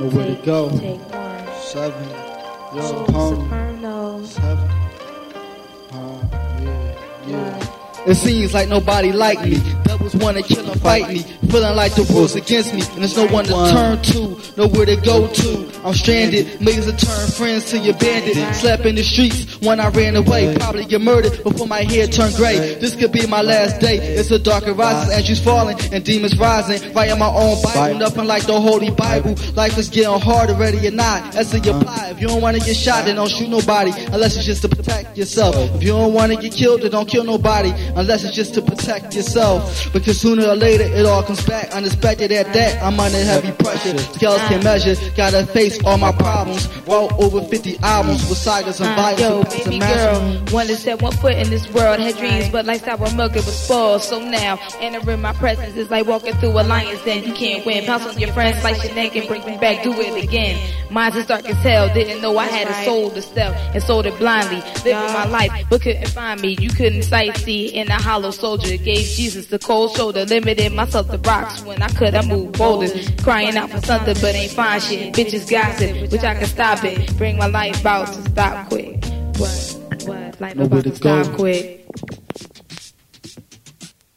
Nowhere to Take- go. Take one. Seven. Yo, Soul home. Soprano. Seven. Uh, yeah, yeah. It seems like nobody like me. Devils wanna kill and fight me. Feeling like the world's against me. And there's no one to turn to, nowhere to go to. I'm stranded. Millions have turned friends to your bandit. Slap in the streets when I ran away. Probably get murdered before my hair turned gray. This could be my last day. It's a dark horizon and she's falling and demons rising. Writing my own Bible, nothing like the Holy Bible. Life is getting hard already or not. That's a apply. Uh-huh. If you don't wanna get shot, then don't shoot nobody. Unless it's just to protect yourself. If you don't wanna get killed, then don't kill nobody. Unless it's just to protect yourself. Because sooner or later, it all comes back. Unexpected at that, I'm under heavy pressure. Scales can measure. Gotta face all my problems. Wrote over 50 albums with sagas and Uh, bibles. yo, It's baby girl, wanted to set one foot in this world, had dreams, but like sour milk, it was spoiled. So now, entering my presence is like walking through a lion's den. You can't win. Pounce on your friends, slice your neck, and bring me back. Do it again. Mine's as dark as hell. Didn't know I had a soul to sell and sold it blindly. Living my life, but couldn't find me. You couldn't sightsee in a hollow soldier. Gave Jesus the cold shoulder, limited myself to rocks. When I could, I moved bolder. Crying out for something, but ain't find shit. Bitches gossip, which I can stop it. Bring my life out to stop quick. What? What? Life about to stop quick.